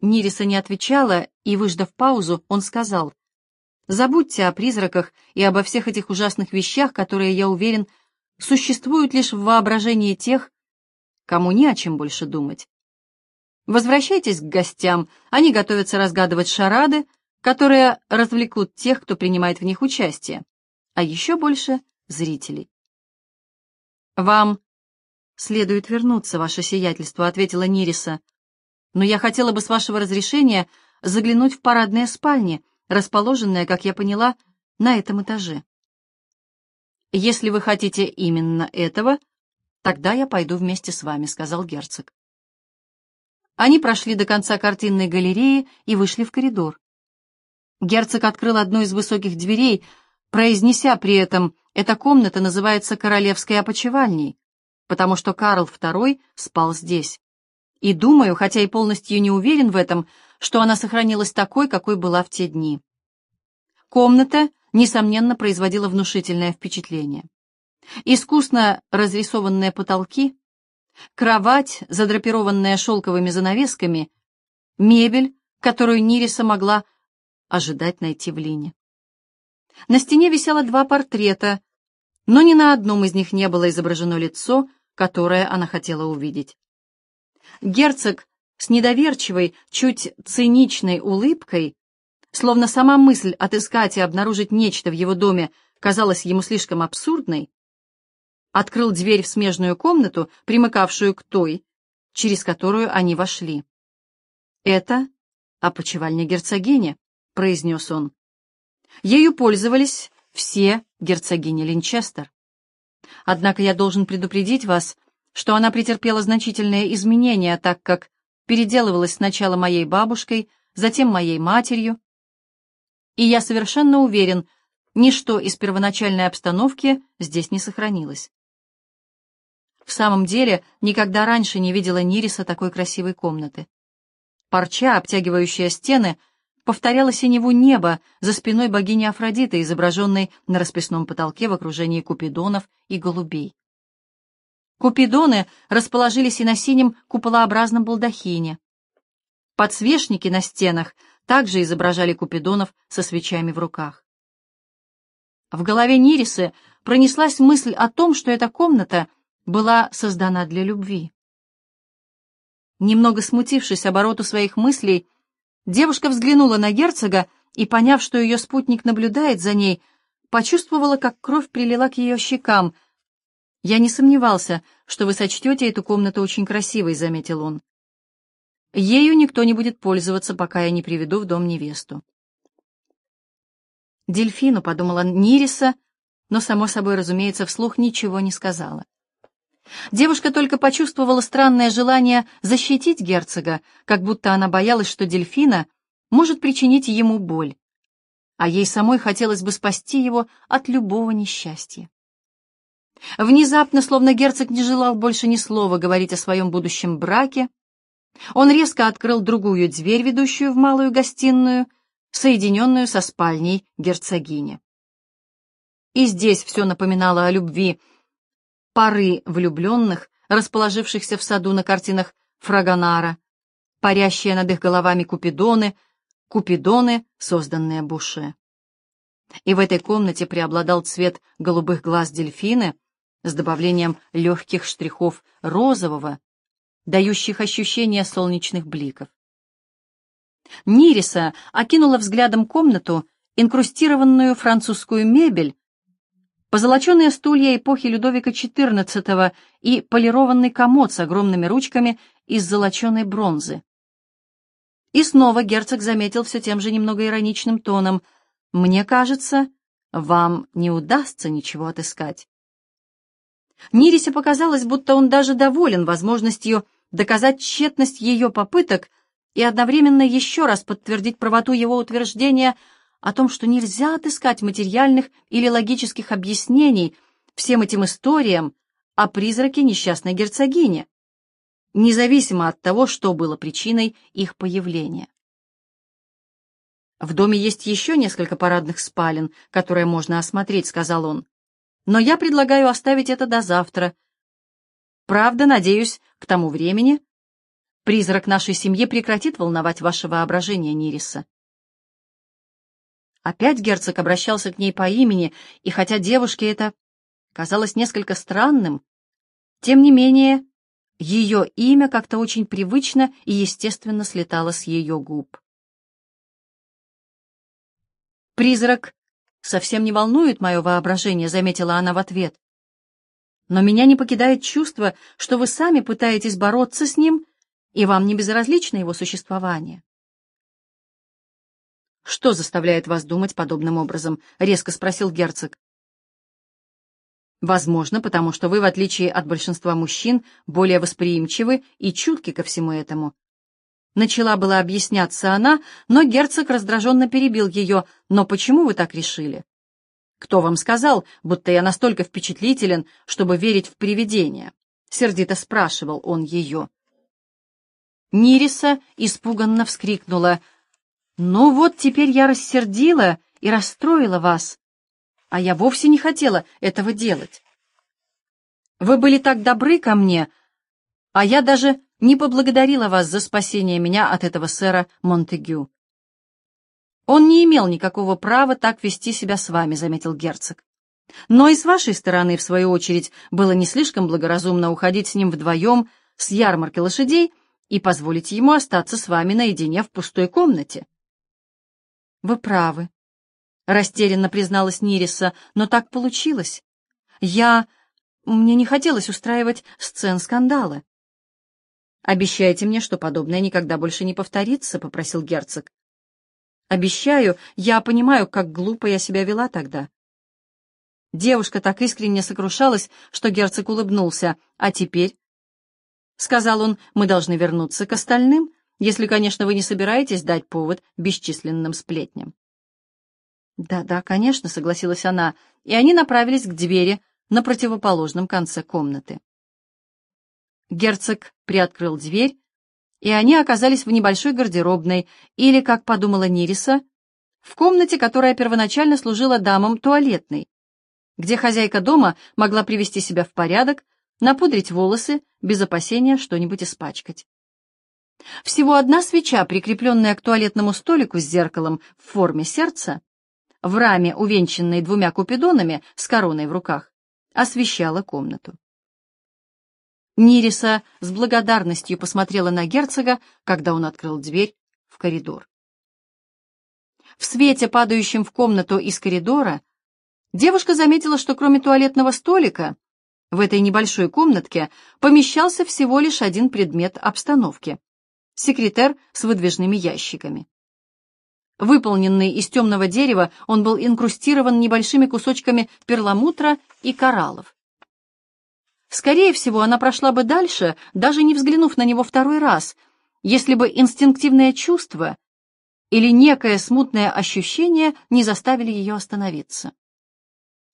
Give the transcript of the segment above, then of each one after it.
Нириса не отвечала, и, выждав паузу, он сказал, «Забудьте о призраках и обо всех этих ужасных вещах, которые, я уверен, существуют лишь в воображении тех, кому не о чем больше думать. Возвращайтесь к гостям, они готовятся разгадывать шарады, которые развлекут тех, кто принимает в них участие, а еще больше — зрителей. «Вам следует вернуться, ваше сиятельство», — ответила Нириса, «но я хотела бы с вашего разрешения заглянуть в парадные спальни, расположенные, как я поняла, на этом этаже». «Если вы хотите именно этого, тогда я пойду вместе с вами», — сказал герцог. Они прошли до конца картинной галереи и вышли в коридор. Герцог открыл одну из высоких дверей, произнеся при этом «Эта комната называется королевской опочивальней, потому что Карл II спал здесь. И думаю, хотя и полностью не уверен в этом, что она сохранилась такой, какой была в те дни». Комната, несомненно, производила внушительное впечатление. Искусно разрисованные потолки, кровать, задрапированная шелковыми занавесками, мебель, которую Нириса могла ожидать найти в Лине. На стене висело два портрета, но ни на одном из них не было изображено лицо, которое она хотела увидеть. Герцог с недоверчивой, чуть циничной улыбкой, словно сама мысль отыскать и обнаружить нечто в его доме казалась ему слишком абсурдной, открыл дверь в смежную комнату, примыкавшую к той, через которую они вошли. «Это опочивальня герцогини», — произнес он. «Ею пользовались все герцогини Линчестер. Однако я должен предупредить вас, что она претерпела значительные изменения, так как переделывалась сначала моей бабушкой, затем моей матерью. И я совершенно уверен, ничто из первоначальной обстановки здесь не сохранилось. В самом деле, никогда раньше не видела Нириса такой красивой комнаты. Парча, обтягивающая стены, повторяла синеву неба за спиной богини Афродиты, изображенной на расписном потолке в окружении купидонов и голубей. Купидоны расположились и на синем куполообразном балдахине. Подсвечники на стенах также изображали купидонов со свечами в руках. В голове Нирисы пронеслась мысль о том, что эта комната была создана для любви. Немного смутившись обороту своих мыслей, девушка взглянула на герцога и, поняв, что ее спутник наблюдает за ней, почувствовала, как кровь прилила к ее щекам. «Я не сомневался, что вы сочтете эту комнату очень красивой», — заметил он. «Ею никто не будет пользоваться, пока я не приведу в дом невесту». Дельфину, — подумала Нириса, но, само собой, разумеется, вслух ничего не сказала. Девушка только почувствовала странное желание защитить герцога, как будто она боялась, что дельфина может причинить ему боль, а ей самой хотелось бы спасти его от любого несчастья. Внезапно, словно герцог не желал больше ни слова говорить о своем будущем браке, он резко открыл другую дверь, ведущую в малую гостиную, соединенную со спальней герцогини. И здесь все напоминало о любви, пары влюбленных, расположившихся в саду на картинах Фрагонара, парящие над их головами купидоны, купидоны, созданные Буше. И в этой комнате преобладал цвет голубых глаз дельфины с добавлением легких штрихов розового, дающих ощущение солнечных бликов. Нириса окинула взглядом комнату, инкрустированную французскую мебель, позолоченные стулья эпохи Людовика XIV и полированный комод с огромными ручками из золоченой бронзы. И снова герцог заметил все тем же немного ироничным тоном. «Мне кажется, вам не удастся ничего отыскать». Нирисе показалось, будто он даже доволен возможностью доказать тщетность ее попыток и одновременно еще раз подтвердить правоту его утверждения – о том, что нельзя отыскать материальных или логических объяснений всем этим историям о призраке несчастной герцогини, независимо от того, что было причиной их появления. «В доме есть еще несколько парадных спален, которые можно осмотреть», — сказал он. «Но я предлагаю оставить это до завтра. Правда, надеюсь, к тому времени Призрак нашей семьи прекратит волновать ваше воображение, Нириса. Опять герцог обращался к ней по имени, и хотя девушке это казалось несколько странным, тем не менее ее имя как-то очень привычно и естественно слетало с ее губ. «Призрак совсем не волнует мое воображение», — заметила она в ответ. «Но меня не покидает чувство, что вы сами пытаетесь бороться с ним, и вам не безразлично его существование». «Что заставляет вас думать подобным образом?» — резко спросил герцог. Возможно, потому что вы, в отличие от большинства мужчин, более восприимчивы и чутки ко всему этому. Начала была объясняться она, но герцог раздраженно перебил ее. «Но почему вы так решили?» «Кто вам сказал, будто я настолько впечатлителен, чтобы верить в привидения?» — сердито спрашивал он ее. Нириса испуганно вскрикнула. «Ну вот теперь я рассердила и расстроила вас а я вовсе не хотела этого делать. Вы были так добры ко мне, а я даже не поблагодарила вас за спасение меня от этого сэра Монтегю. Он не имел никакого права так вести себя с вами, заметил герцог. Но и с вашей стороны, в свою очередь, было не слишком благоразумно уходить с ним вдвоем с ярмарки лошадей и позволить ему остаться с вами наедине в пустой комнате. Вы правы, растерянно призналась Нириса, но так получилось. Я... Мне не хотелось устраивать сцен скандала. «Обещайте мне, что подобное никогда больше не повторится», — попросил герцог. «Обещаю, я понимаю, как глупо я себя вела тогда». Девушка так искренне сокрушалась, что герцог улыбнулся. «А теперь?» — сказал он, — «мы должны вернуться к остальным, если, конечно, вы не собираетесь дать повод бесчисленным сплетням». «Да-да, конечно», — согласилась она, и они направились к двери на противоположном конце комнаты. Герцог приоткрыл дверь, и они оказались в небольшой гардеробной, или, как подумала Нириса, в комнате, которая первоначально служила дамам туалетной, где хозяйка дома могла привести себя в порядок, напудрить волосы, без опасения что-нибудь испачкать. Всего одна свеча, прикрепленная к туалетному столику с зеркалом в форме сердца, в раме, увенчанной двумя купидонами с короной в руках, освещала комнату. Нириса с благодарностью посмотрела на герцога, когда он открыл дверь в коридор. В свете, падающем в комнату из коридора, девушка заметила, что кроме туалетного столика в этой небольшой комнатке помещался всего лишь один предмет обстановки — секретер с выдвижными ящиками. Выполненный из темного дерева, он был инкрустирован небольшими кусочками перламутра и кораллов. Скорее всего, она прошла бы дальше, даже не взглянув на него второй раз, если бы инстинктивное чувство или некое смутное ощущение не заставили ее остановиться.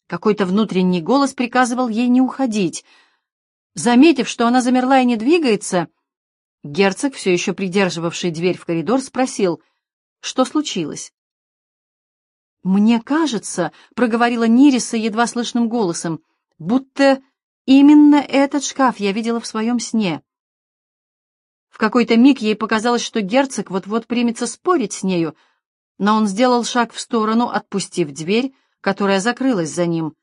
Какой-то внутренний голос приказывал ей не уходить. Заметив, что она замерла и не двигается, герцог, все еще придерживавший дверь в коридор, спросил — что случилось? «Мне кажется», — проговорила Нириса едва слышным голосом, «будто именно этот шкаф я видела в своем сне». В какой-то миг ей показалось, что герцог вот-вот примется спорить с нею, но он сделал шаг в сторону, отпустив дверь, которая закрылась за ним.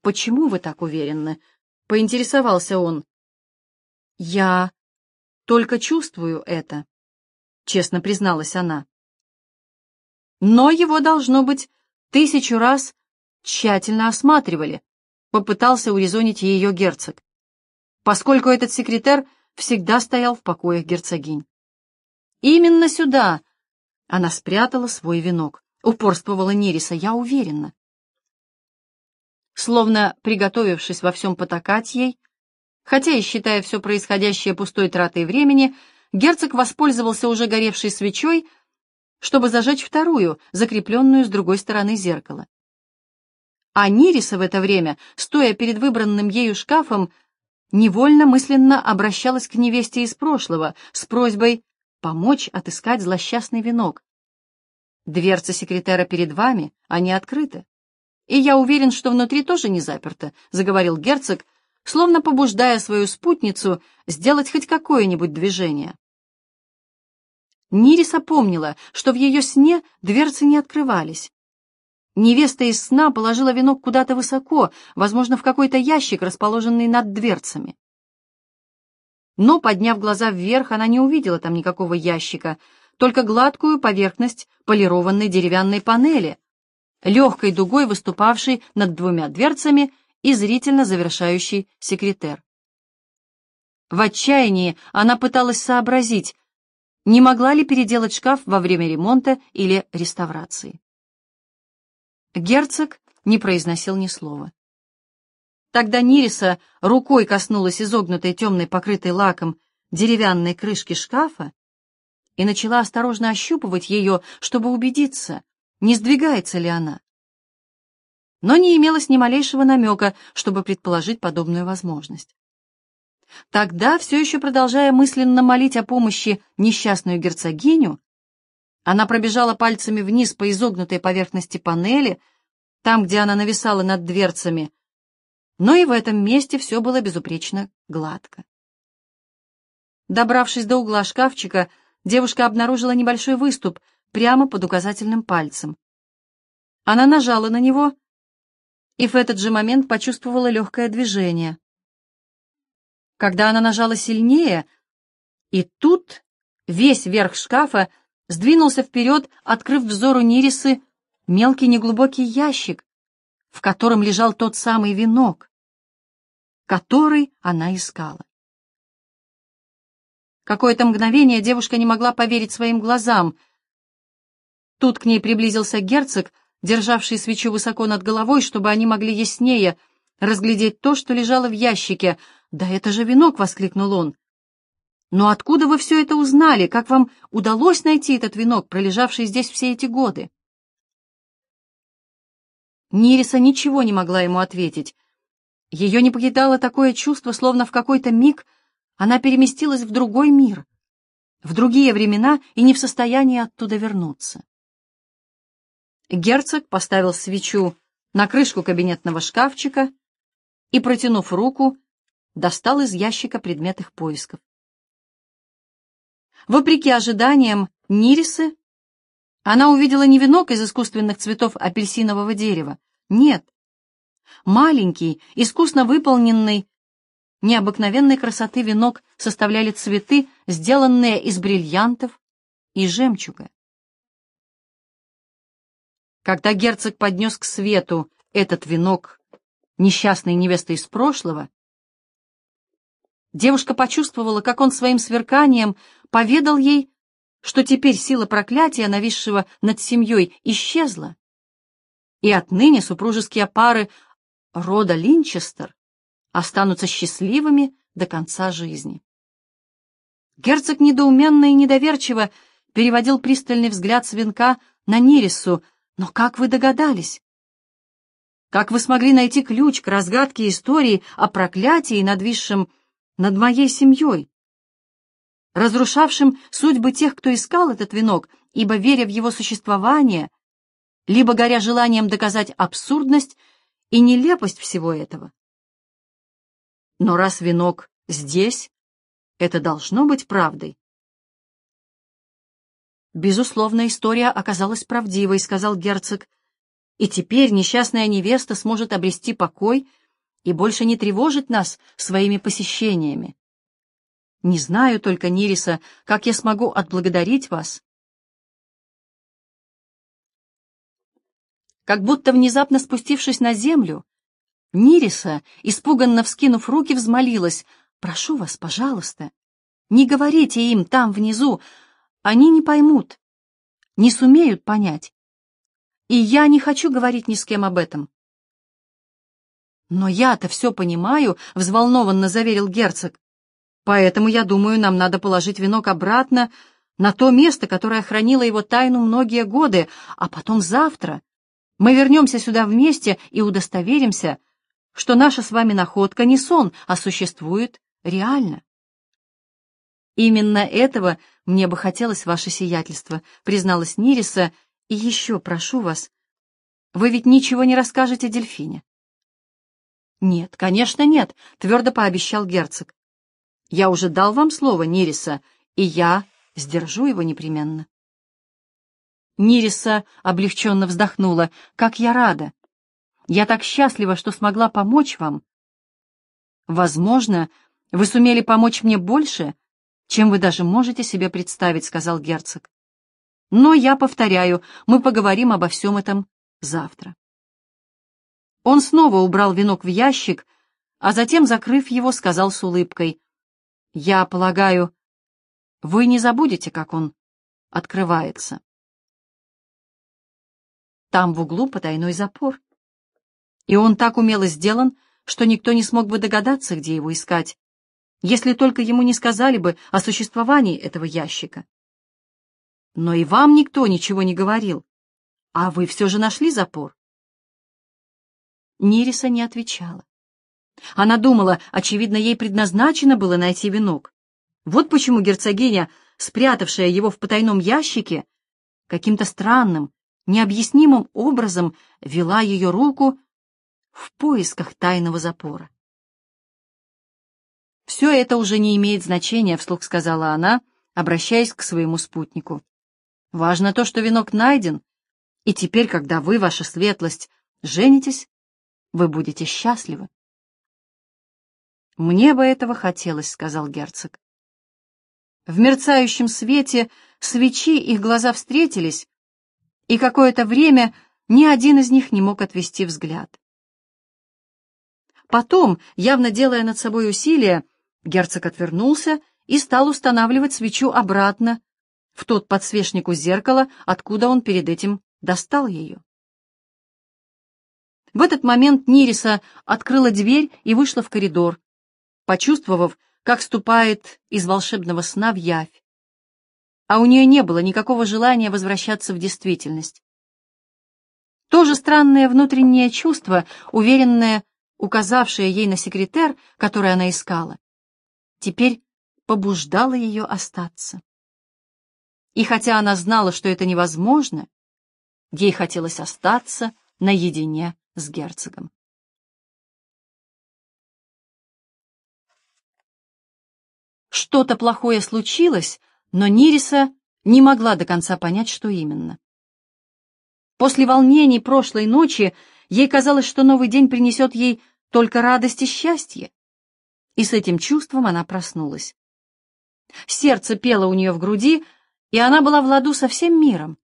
«Почему вы так уверены?» — поинтересовался он. «Я только чувствую это». — честно призналась она. Но его, должно быть, тысячу раз тщательно осматривали, попытался урезонить ее герцог, поскольку этот секретарь всегда стоял в покоях герцогинь. Именно сюда она спрятала свой венок, упорствовала Нериса, я уверена. Словно приготовившись во всем потакать ей, хотя и считая все происходящее пустой тратой времени, герцог воспользовался уже горевшей свечой, чтобы зажечь вторую, закрепленную с другой стороны зеркала. А Нириса в это время, стоя перед выбранным ею шкафом, невольно мысленно обращалась к невесте из прошлого с просьбой помочь отыскать злосчастный венок. Дверца секретаря перед вами, они открыты. И я уверен, что внутри тоже не заперто, — заговорил герцог, словно побуждая свою спутницу сделать хоть какое-нибудь движение. Нириса помнила, что в ее сне дверцы не открывались. Невеста из сна положила венок куда-то высоко, возможно, в какой-то ящик, расположенный над дверцами. Но, подняв глаза вверх, она не увидела там никакого ящика, только гладкую поверхность полированной деревянной панели, легкой дугой выступавшей над двумя дверцами и зрительно завершающий секретер. В отчаянии она пыталась сообразить, не могла ли переделать шкаф во время ремонта или реставрации. Герцог не произносил ни слова. Тогда Нириса рукой коснулась изогнутой темной, покрытой лаком, деревянной крышки шкафа и начала осторожно ощупывать ее, чтобы убедиться, не сдвигается ли она. Но не имелось ни малейшего намека, чтобы предположить подобную возможность. Тогда, все еще продолжая мысленно молить о помощи несчастную герцогиню, она пробежала пальцами вниз по изогнутой поверхности панели, там, где она нависала над дверцами, но и в этом месте все было безупречно гладко. Добравшись до угла шкафчика, девушка обнаружила небольшой выступ прямо под указательным пальцем. Она нажала на него и в этот же момент почувствовала легкое движение. Когда она нажала сильнее, и тут весь верх шкафа сдвинулся вперед, открыв взору Нирисы мелкий неглубокий ящик, в котором лежал тот самый венок, который она искала. Какое-то мгновение девушка не могла поверить своим глазам. Тут к ней приблизился герцог, державший свечу высоко над головой, чтобы они могли яснее разглядеть то, что лежало в ящике. «Да это же венок!» — воскликнул он. «Но откуда вы все это узнали? Как вам удалось найти этот венок, пролежавший здесь все эти годы?» Нириса ничего не могла ему ответить. Ее не покидало такое чувство, словно в какой-то миг она переместилась в другой мир, в другие времена и не в состоянии оттуда вернуться. Герцог поставил свечу на крышку кабинетного шкафчика и, протянув руку, достал из ящика предмет их поисков. Вопреки ожиданиям Нирисы, она увидела не венок из искусственных цветов апельсинового дерева, нет, маленький, искусно выполненный, необыкновенной красоты венок составляли цветы, сделанные из бриллиантов и жемчуга. Когда герцог поднес к свету этот венок несчастной невесты из прошлого, девушка почувствовала, как он своим сверканием поведал ей, что теперь сила проклятия, нависшего над семьей, исчезла, и отныне супружеские пары рода Линчестер останутся счастливыми до конца жизни. Герцог недоуменно и недоверчиво переводил пристальный взгляд с венка на Нерису, но как вы догадались? Как вы смогли найти ключ к разгадке истории о проклятии, надвисшем над моей семьей, разрушавшим судьбы тех, кто искал этот венок, ибо, веря в его существование, либо горя желанием доказать абсурдность и нелепость всего этого? Но раз венок здесь, это должно быть правдой. «Безусловно, история оказалась правдивой», — сказал герцог. «И теперь несчастная невеста сможет обрести покой и больше не тревожить нас своими посещениями. Не знаю только, Нириса, как я смогу отблагодарить вас». Как будто внезапно спустившись на землю, Нириса, испуганно вскинув руки, взмолилась. «Прошу вас, пожалуйста, не говорите им там внизу, они не поймут, не сумеют понять. И я не хочу говорить ни с кем об этом. «Но я-то все понимаю», — взволнованно заверил герцог. «Поэтому, я думаю, нам надо положить венок обратно на то место, которое хранило его тайну многие годы, а потом завтра мы вернемся сюда вместе и удостоверимся, что наша с вами находка не сон, а существует реально». «Именно этого мне бы хотелось, ваше сиятельство», — призналась Нириса. «И еще прошу вас, вы ведь ничего не расскажете дельфине?» «Нет, конечно, нет», — твердо пообещал герцог. «Я уже дал вам слово, Нириса, и я сдержу его непременно». Нириса облегченно вздохнула. «Как я рада! Я так счастлива, что смогла помочь вам. Возможно, вы сумели помочь мне больше, чем вы даже можете себе представить», — сказал герцог. «Но я повторяю, мы поговорим обо всем этом завтра». Он снова убрал венок в ящик, а затем, закрыв его, сказал с улыбкой, «Я полагаю, вы не забудете, как он открывается». Там в углу потайной запор. И он так умело сделан, что никто не смог бы догадаться, где его искать, если только ему не сказали бы о существовании этого ящика. Но и вам никто ничего не говорил, а вы все же нашли запор. Нириса не отвечала. Она думала, очевидно, ей предназначено было найти венок. Вот почему герцогиня, спрятавшая его в потайном ящике, каким-то странным, необъяснимым образом вела ее руку в поисках тайного запора. «Все это уже не имеет значения», — вслух сказала она, обращаясь к своему спутнику. «Важно то, что венок найден, и теперь, когда вы, ваша светлость, женитесь, вы будете счастливы. «Мне бы этого хотелось», — сказал герцог. В мерцающем свете свечи их глаза встретились, и какое-то время ни один из них не мог отвести взгляд. Потом, явно делая над собой усилия, герцог отвернулся и стал устанавливать свечу обратно в тот подсвечник у зеркала, откуда он перед этим достал ее. В этот момент Нириса открыла дверь и вышла в коридор, почувствовав, как ступает из волшебного сна в явь. А у нее не было никакого желания возвращаться в действительность. То же странное внутреннее чувство, уверенное, указавшее ей на секретер, который она искала, теперь побуждало ее остаться. И хотя она знала, что это невозможно, ей хотелось остаться наедине с герцогом. Что-то плохое случилось, но Нириса не могла до конца понять, что именно. После волнений прошлой ночи ей казалось, что новый день принесет ей только радость и счастье. И с этим чувством она проснулась. Сердце пело у нее в груди, и она была в ладу со всем миром.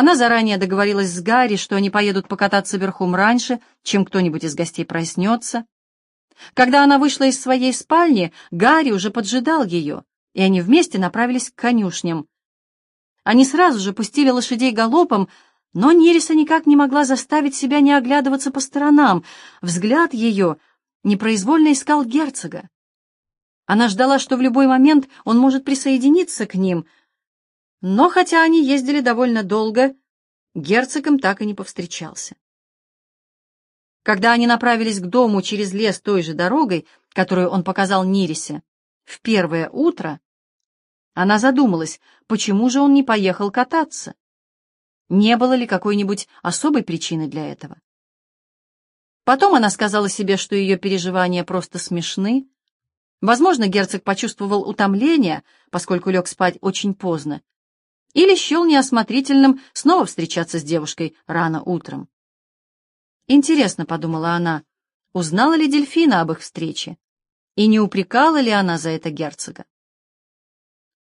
Она заранее договорилась с Гарри, что они поедут покататься верхом раньше, чем кто-нибудь из гостей проснется. Когда она вышла из своей спальни, Гарри уже поджидал ее, и они вместе направились к конюшням. Они сразу же пустили лошадей галопом, но Нириса никак не могла заставить себя не оглядываться по сторонам. Взгляд ее непроизвольно искал герцога. Она ждала, что в любой момент он может присоединиться к ним — но хотя они ездили довольно долго, герцог им так и не повстречался. Когда они направились к дому через лес той же дорогой, которую он показал Нирисе, в первое утро, она задумалась, почему же он не поехал кататься. Не было ли какой-нибудь особой причины для этого? Потом она сказала себе, что ее переживания просто смешны. Возможно, герцог почувствовал утомление, поскольку лег спать очень поздно, или счел неосмотрительным снова встречаться с девушкой рано утром. Интересно, — подумала она, — узнала ли дельфина об их встрече, и не упрекала ли она за это герцога?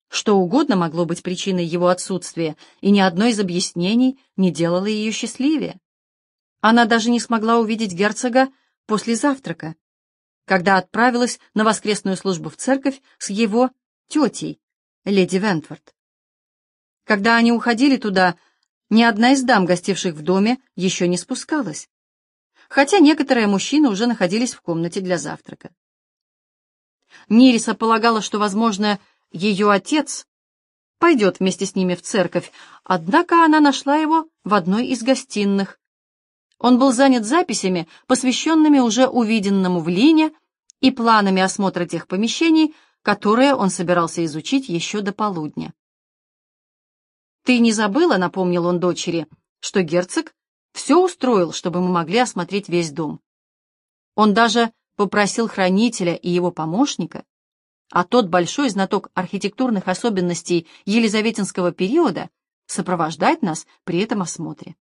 Что угодно могло быть причиной его отсутствия, и ни одно из объяснений не делало ее счастливее. Она даже не смогла увидеть герцога после завтрака, когда отправилась на воскресную службу в церковь с его тетей, леди Вентворд. Когда они уходили туда, ни одна из дам, гостивших в доме, еще не спускалась, хотя некоторые мужчины уже находились в комнате для завтрака. Нириса полагала, что, возможно, ее отец пойдет вместе с ними в церковь, однако она нашла его в одной из гостиных. Он был занят записями, посвященными уже увиденному в Лине и планами осмотра тех помещений, которые он собирался изучить еще до полудня. «Ты не забыла, — напомнил он дочери, — что герцог все устроил, чтобы мы могли осмотреть весь дом. Он даже попросил хранителя и его помощника, а тот большой знаток архитектурных особенностей Елизаветинского периода, сопровождать нас при этом осмотре.